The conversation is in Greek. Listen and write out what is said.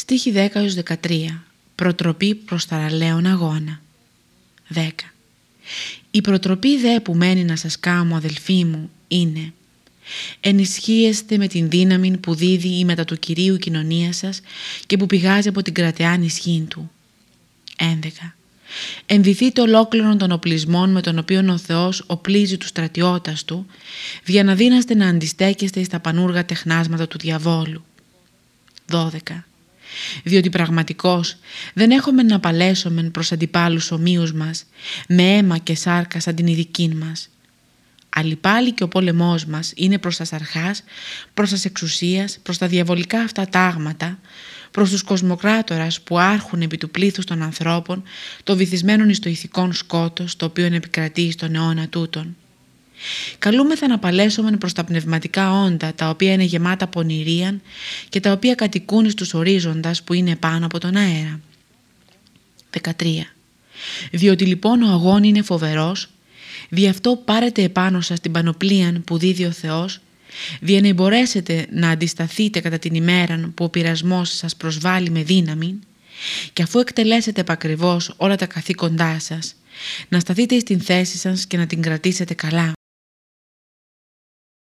Στίχη 10-13 Προτροπή προς θαραλέον αγώνα 10. Η προτροπή δε που μένει να σας κάμω αδελφοί μου είναι Ενισχύεστε με την δύναμη που δίδει η μετά του Κυρίου κοινωνία σας και που πηγάζει από την κρατεάν ισχύ του. 11. Ενδυθείτε ολόκληρον των οπλισμών με τον οποίο ο Θεός οπλίζει τους στρατιώτας του, για να δύναστε να αντιστέκεστε στα πανούργα τεχνάσματα του διαβόλου. 12. Διότι πραγματικώς δεν έχουμε να παλέσουμε προς αντιπάλους ομοίους μας, με αίμα και σάρκα σαν την ειδική μας. Αλλά πάλι και ο πόλεμός μας είναι προς τα σαρχάς, προς τα εξουσίας, προς τα διαβολικά αυτά τάγματα, προς τους κοσμοκράτορας που άρχουν επί του πλήθους των ανθρώπων το βυθισμένον εις το ηθικών σκότος το οποίο επικρατεί στον αιώνα τούτον. Καλούμεθα να παλέσουμε προς τα πνευματικά όντα τα οποία είναι γεμάτα πονηρίαν και τα οποία κατοικούν στους ορίζοντας που είναι πάνω από τον αέρα. 13. Διότι λοιπόν ο αγών είναι φοβερός, δι' αυτό πάρετε επάνω σας την πανοπλίαν που δίδει ο Θεός δια να μπορέσετε να αντισταθείτε κατά την ημέρα που ο πειρασμός σας προσβάλλει με δύναμη και αφού εκτελέσετε επακριβώς όλα τα καθήκοντά σας, να σταθείτε στην θέση σας και να την κρατήσετε καλά.